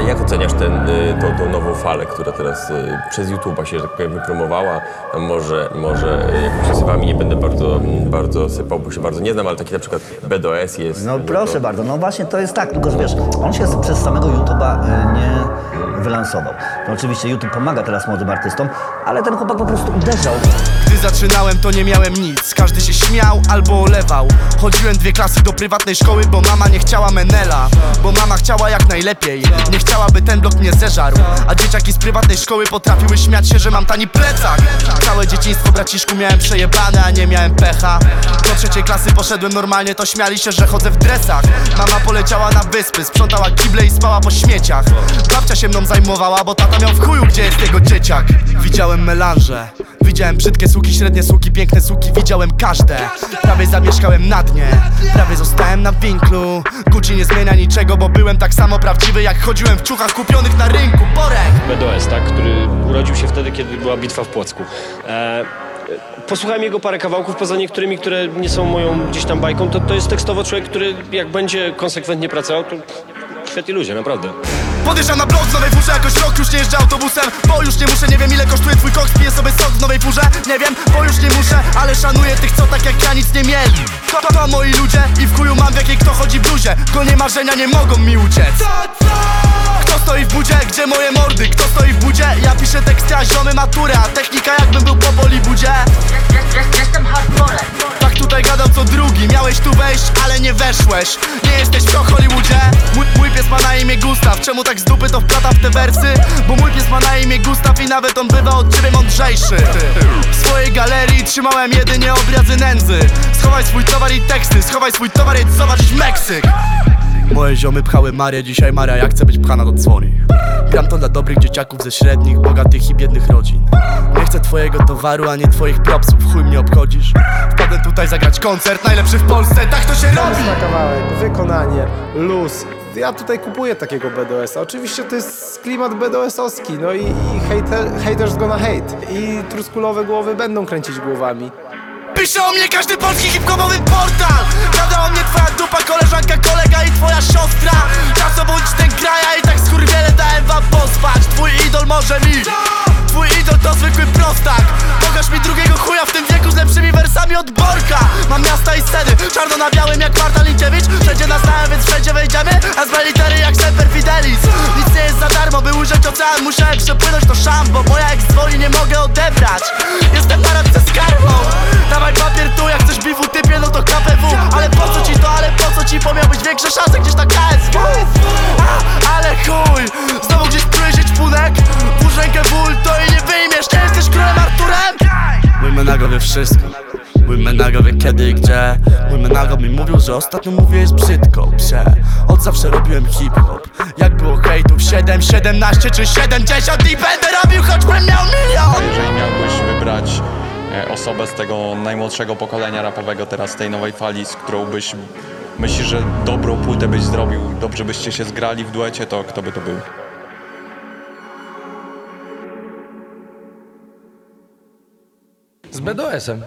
A jak oceniasz ten, y, tą, tą nową falę, która teraz y, przez YouTube'a się, że tak powiem, wypromowała? Może, może y, jakimiś osobami nie będę bardzo, bardzo sypał, bo się bardzo nie znam, ale taki na przykład BDOS jest. No to- proszę bardzo, no właśnie to jest tak, tylko że wiesz, on się przez samego YouTube'a nie wylansował. No oczywiście YouTube pomaga teraz młodym artystom, ale ten chłopak po prostu uderzał. Gdy zaczynałem to nie miałem nic Każdy się śmiał albo olewał Chodziłem dwie klasy do prywatnej szkoły Bo mama nie chciała menela Bo mama chciała najlepiej. Nie chciała by ten blok mnie zeżarł. A dzieciaki z prywatnej szkoły potrafiły śmiać się, że mam tani plecak. Całe dzieciństwo braciszku miałem przejebane, a nie miałem pecha. Do trzeciej klasy poszedłem normalnie To śmiali się, że chodzę w dresach. Mama poleciała na wyspy Sprzątała kible i spała po śmieciach. Babcia się mną zajmowała, bo tata miał w chuju, gdzie jest jego dzieciak. Widziałem melanże Widziałem brzydkie suki, średnie suki, piękne suki, widziałem każde. Prawie zamieszkałem na dnie, prawie zostałem na winklu. Gucci nie zmienia niczego, bo byłem tak samo prawdziwy Jak chodziłem w ciuchach kupionych na rynku, Borek! BDOS, tak, który urodził się wtedy, kiedy była bitwa w Płocku. E, posłuchałem jego parę kawałków, poza niektórymi, które nie są moją gdzieś tam bajką, to, to jest tekstowo człowiek, który jak będzie konsekwentnie pracował, to świetni ludzie, naprawdę. Podjeżdżam na blok w nowej furze, jakoś rok już nie jeżdżę autobusem Bo już nie muszę, nie wiem ile kosztuje twój koks Piję sobie sok w nowej furze, nie wiem, bo już nie muszę Ale szanuję tych, co tak jak ja nic nie mieli to, to moi ludzie i w bluzie Konie marzenia nie mogą mi uciec Kto stoi w budzie? Gdzie moje mordy? Kto stoi w budzie? Ja piszę teksty, a ziomy maturę A technika jakbym był po Bollywoodzie Jestem hardcorem. tak tutaj gadał co drugi Miałeś tu wejść, ale nie weszłeś Nie jesteś w Hollywoodzie mój, mój pies ma na imię Gustaw Czemu tak z dupy to wplata w te wersy? Bo mój na imię Gustaw I nawet on bywa od ciebie mądrzejszy. W swojej galerii trzymałem jedynie obrazy nędzy. Schowaj swój towar i teksty Schowaj swój towar i zobaczyć Meksyk. Moje ziomy pchały Marię, dzisiaj Maria jak chce być pchana to dzwoni. Gram to dla dobrych dzieciaków ze średnich, bogatych i biednych rodzin. Nie chcę twojego towaru, a nie twoich propsów, chuj mnie obchodzisz. Wpadłem tutaj zagrać koncert, najlepszy w Polsce, tak to się robi. Wykonanie, luz. Ja tutaj kupuję takiego BDS-a. Oczywiście to jest klimat BDS-owski, no i, i hater, haters gonna hate. I truskulowe głowy będą kręcić głowami. Pisze o mnie każdy polski hip-hopowy portal Gada o mnie twoja dupa, koleżanka, kolega i twoja siostra Czas obudź ten kraja Sceny, czarno na białym jak Marta Linkiewicz Wszędzie nas znałem, więc wszędzie wejdziemy. A z litery jak Semper Fidelis. Nic nie jest za darmo, by ujrzeć ocean. Musiałem przepłynąć to szambo, bo ja jak dzwoni nie mogę odebrać. Jestem na radce z karmą Dawaj papier tu, jak chcesz bifu typie, no to KPW Ale po co ci to, ale po co ci, bo miał być większe szanse gdzieś na KSW A, Ale chuj, znowu gdzieś się czpunek. Włóż rękę w to i nie wyjmiesz, nie jesteś królem Arturem? Mój menago wie wszystko Mój menago wie kiedy i gdzie. Mój menago mi mówił, że ostatnio mówię jest brzydko. Prze, od zawsze robiłem hip-hop. Jak było hejtów? 7, 17 czy 70 I będę robił choćbym miał milion! Jeżeli miałbyś wybrać e, osobę z tego najmłodszego pokolenia rapowego teraz tej nowej fali, z którą byś myślisz, że dobrą płytę byś zrobił, dobrze byście się zgrali w duecie, to kto by to był? Z BDS-em.